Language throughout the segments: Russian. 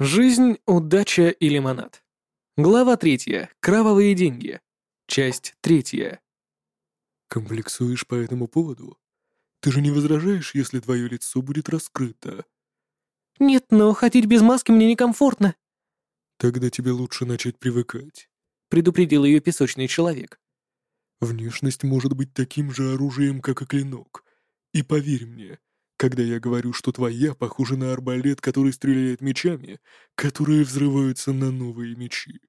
Жизнь, удача и лимонад. Глава третья. Кровавые деньги. Часть третья. Комплексуешь по этому поводу? Ты же не возражаешь, если твое лицо будет раскрыто? Нет, но ходить без маски мне некомфортно. Тогда тебе лучше начать привыкать. Предупредил ее песочный человек. Внешность может быть таким же оружием, как и клинок. И поверь мне, когда я говорю, что твоя похожа на арбалет, который стреляет мечами, которые взрываются на новые мечи.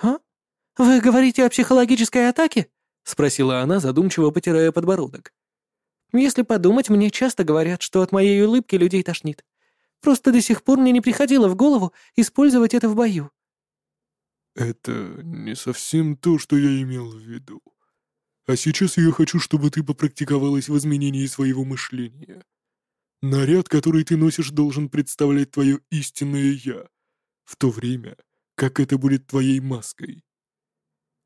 «А? Вы говорите о психологической атаке?» — спросила она, задумчиво потирая подбородок. «Если подумать, мне часто говорят, что от моей улыбки людей тошнит. Просто до сих пор мне не приходило в голову использовать это в бою». «Это не совсем то, что я имел в виду», а сейчас я хочу, чтобы ты попрактиковалась в изменении своего мышления. Наряд, который ты носишь, должен представлять твое истинное «я», в то время, как это будет твоей маской.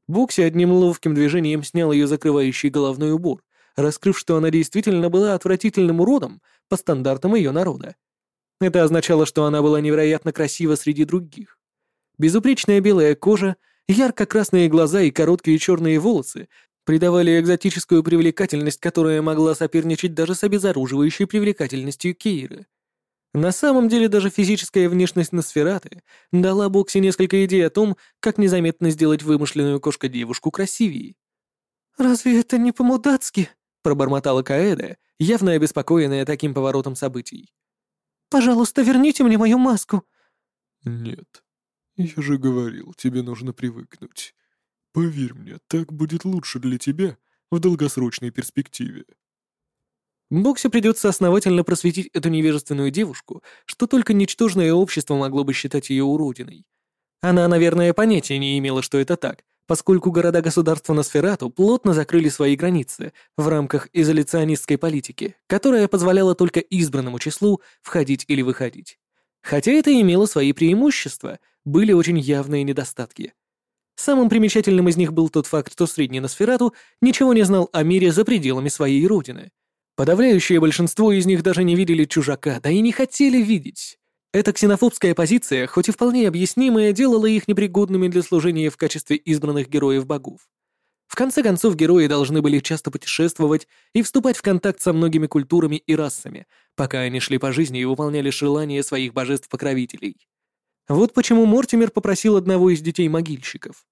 Бокси одним ловким движением снял ее закрывающий головной убор, раскрыв, что она действительно была отвратительным уродом по стандартам ее народа. Это означало, что она была невероятно красива среди других. Безупречная белая кожа, ярко-красные глаза и короткие черные волосы придавали экзотическую привлекательность, которая могла соперничать даже с обезоруживающей привлекательностью Кейры. На самом деле даже физическая внешность Носфераты дала Бокси несколько идей о том, как незаметно сделать вымышленную кошка-девушку красивее. «Разве это не по-мудацки?» — пробормотала Каэда, явно обеспокоенная таким поворотом событий. «Пожалуйста, верните мне мою маску». «Нет, я же говорил, тебе нужно привыкнуть. Поверь мне, так будет лучше для тебя в долгосрочной перспективе. Боксе придется основательно просветить эту невежественную девушку, что только ничтожное общество могло бы считать ее уродиной. Она, наверное, понятия не имела, что это так, поскольку города-государства Носферату плотно закрыли свои границы в рамках изоляционистской политики, которая позволяла только избранному числу входить или выходить. Хотя это имело свои преимущества, были очень явные недостатки. Самым примечательным из них был тот факт, что средний Носферату ничего не знал о мире за пределами своей родины. Подавляющее большинство из них даже не видели чужака, да и не хотели видеть. Эта ксенофобская позиция, хоть и вполне объяснимая, делала их непригодными для служения в качестве избранных героев богов. В конце концов, герои должны были часто путешествовать и вступать в контакт со многими культурами и расами, пока они шли по жизни и выполняли желания своих божеств-покровителей. Вот почему Мортимер попросил одного из детей могильщиков.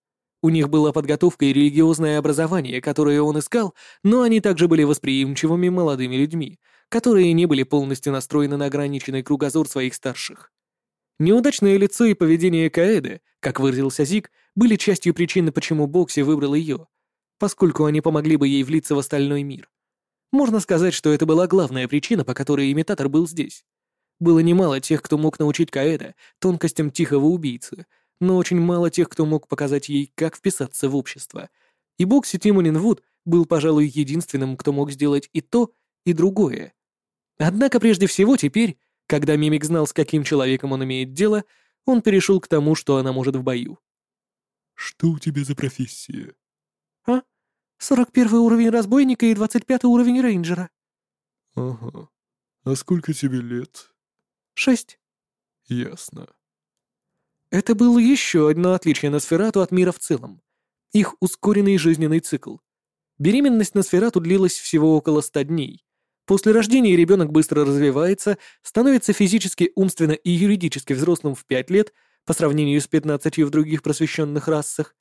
У них была подготовка и религиозное образование, которое он искал, но они также были восприимчивыми молодыми людьми, которые не были полностью настроены на ограниченный кругозор своих старших. Неудачное лицо и поведение Каэды, как выразился Зик, были частью причины, почему Бокси выбрал ее, поскольку они помогли бы ей влиться в остальной мир. Можно сказать, что это была главная причина, по которой имитатор был здесь. Было немало тех, кто мог научить Каэда тонкостям тихого убийцы, но очень мало тех, кто мог показать ей, как вписаться в общество. И Бокси Тимонин Вуд был, пожалуй, единственным, кто мог сделать и то, и другое. Однако прежде всего теперь, когда Мимик знал, с каким человеком он имеет дело, он перешел к тому, что она может в бою. «Что у тебя за профессия?» «А? Сорок первый уровень разбойника и двадцать пятый уровень рейнджера». «Ага. А сколько тебе лет?» «Шесть». «Ясно». Это было еще одно отличие Носферату от мира в целом. Их ускоренный жизненный цикл. Беременность Носферату длилась всего около ста дней. После рождения ребенок быстро развивается, становится физически, умственно и юридически взрослым в 5 лет по сравнению с 15 в других просвещенных расах.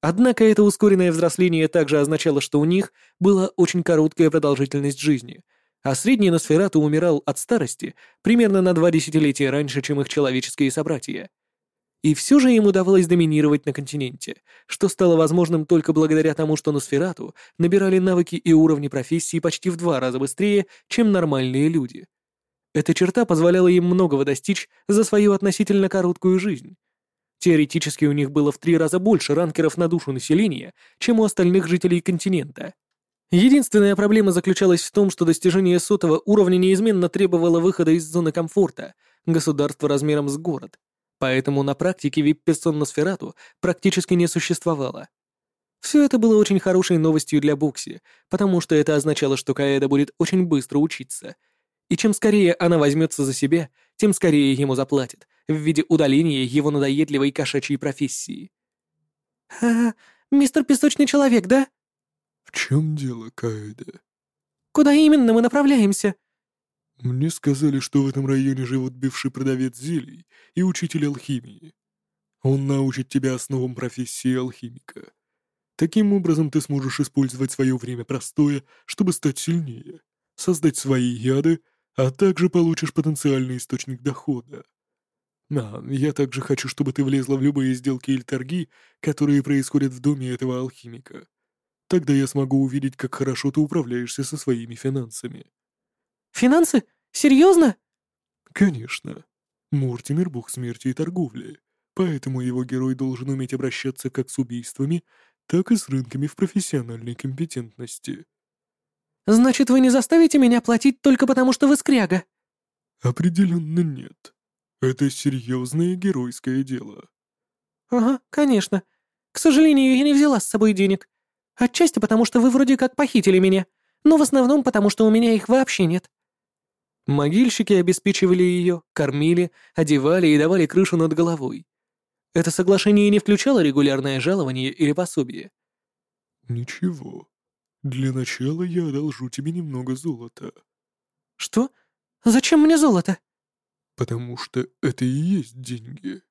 Однако это ускоренное взросление также означало, что у них была очень короткая продолжительность жизни, а средний Носферату умирал от старости примерно на два десятилетия раньше, чем их человеческие собратья. И все же им удавалось доминировать на континенте, что стало возможным только благодаря тому, что Носферату набирали навыки и уровни профессии почти в два раза быстрее, чем нормальные люди. Эта черта позволяла им многого достичь за свою относительно короткую жизнь. Теоретически у них было в три раза больше ранкеров на душу населения, чем у остальных жителей континента. Единственная проблема заключалась в том, что достижение сотого уровня неизменно требовало выхода из зоны комфорта, государства размером с город поэтому на практике вип-персон Носферату практически не существовало. Все это было очень хорошей новостью для Букси, потому что это означало, что Каэда будет очень быстро учиться. И чем скорее она возьмется за себя, тем скорее ему заплатят, в виде удаления его надоедливой кошачьей профессии. «А, мистер Песочный Человек, да?» «В чем дело, Каэда?» «Куда именно мы направляемся?» «Мне сказали, что в этом районе живут бывший продавец зелий и учитель алхимии. Он научит тебя основам профессии алхимика. Таким образом ты сможешь использовать свое время простое, чтобы стать сильнее, создать свои яды, а также получишь потенциальный источник дохода. А, я также хочу, чтобы ты влезла в любые сделки или торги, которые происходят в доме этого алхимика. Тогда я смогу увидеть, как хорошо ты управляешься со своими финансами. Финансы? Серьезно? Конечно. Мортимер — бог смерти и торговли, поэтому его герой должен уметь обращаться как с убийствами, так и с рынками в профессиональной компетентности. «Значит, вы не заставите меня платить только потому, что вы скряга?» «Определенно нет. Это серьезное геройское дело». «Ага, конечно. К сожалению, я не взяла с собой денег. Отчасти потому, что вы вроде как похитили меня, но в основном потому, что у меня их вообще нет». Могильщики обеспечивали ее, кормили, одевали и давали крышу над головой. Это соглашение не включало регулярное жалование или пособие. «Ничего. Для начала я одолжу тебе немного золота». «Что? Зачем мне золото?» «Потому что это и есть деньги».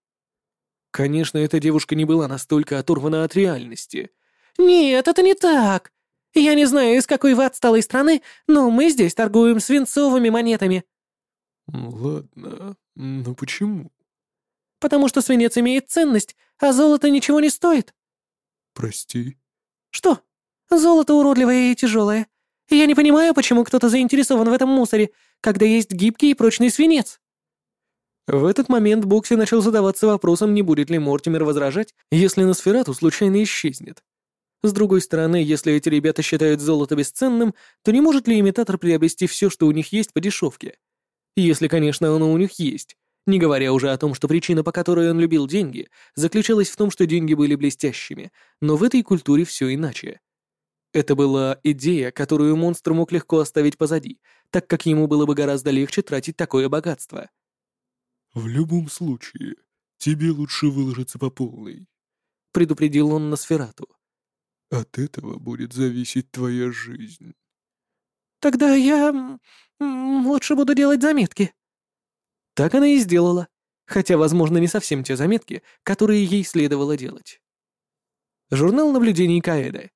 Конечно, эта девушка не была настолько оторвана от реальности. «Нет, это не так. Я не знаю, из какой вы отсталой страны, но мы здесь торгуем свинцовыми монетами». «Ладно, но почему?» потому что свинец имеет ценность, а золото ничего не стоит». «Прости?» «Что? Золото уродливое и тяжелое. Я не понимаю, почему кто-то заинтересован в этом мусоре, когда есть гибкий и прочный свинец». В этот момент Бокси начал задаваться вопросом, не будет ли Мортимер возражать, если Носферату случайно исчезнет. С другой стороны, если эти ребята считают золото бесценным, то не может ли имитатор приобрести все, что у них есть по дешевке? Если, конечно, оно у них есть. Не говоря уже о том, что причина, по которой он любил деньги, заключалась в том, что деньги были блестящими, но в этой культуре все иначе. Это была идея, которую монстр мог легко оставить позади, так как ему было бы гораздо легче тратить такое богатство. «В любом случае, тебе лучше выложиться по полной», — предупредил он Носферату. «От этого будет зависеть твоя жизнь». «Тогда я лучше буду делать заметки», так она и сделала, хотя, возможно, не совсем те заметки, которые ей следовало делать. Журнал наблюдений Каэда.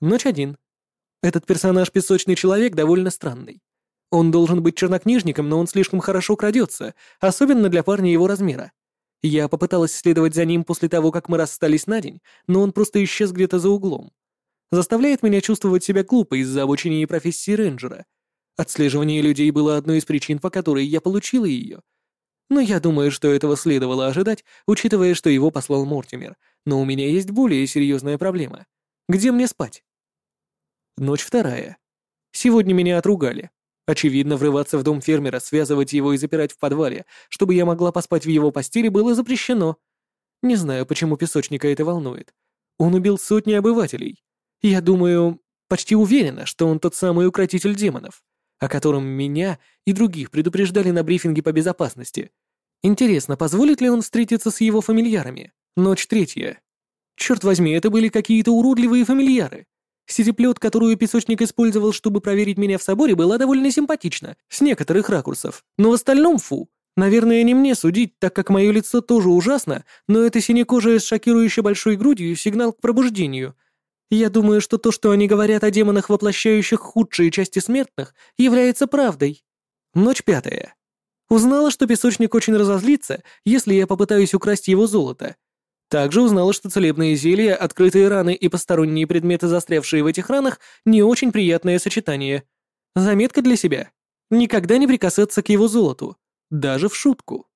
Ночь один. Этот персонаж «Песочный человек» довольно странный. Он должен быть чернокнижником, но он слишком хорошо крадется, особенно для парня его размера. Я попыталась следовать за ним после того, как мы расстались на день, но он просто исчез где-то за углом. Заставляет меня чувствовать себя глупо из-за обучения профессии рейнджера. Отслеживание людей было одной из причин, по которой я получила ее, но я думаю, что этого следовало ожидать, учитывая, что его послал Мортимер. Но у меня есть более серьезная проблема. Где мне спать? Ночь вторая. Сегодня меня отругали. Очевидно, врываться в дом фермера, связывать его и запирать в подвале, чтобы я могла поспать в его постели, было запрещено. Не знаю, почему песочника это волнует. Он убил сотни обывателей. Я думаю, почти уверена, что он тот самый укротитель демонов, о котором меня и других предупреждали на брифинге по безопасности. Интересно, позволит ли он встретиться с его фамильярами? Ночь третья. Черт возьми, это были какие-то уродливые фамильяры. Сетеплет, которую песочник использовал, чтобы проверить меня в соборе, была довольно симпатична, с некоторых ракурсов. Но в остальном фу. Наверное, не мне судить, так как мое лицо тоже ужасно, но это синекожая с шокирующей большой грудью сигнал к пробуждению. Я думаю, что то, что они говорят о демонах, воплощающих худшие части смертных, является правдой. Ночь пятая. Узнала, что песочник очень разозлится, если я попытаюсь украсть его золото. Также узнала, что целебные зелья, открытые раны и посторонние предметы, застрявшие в этих ранах, не очень приятное сочетание. Заметка для себя. Никогда не прикасаться к его золоту. Даже в шутку.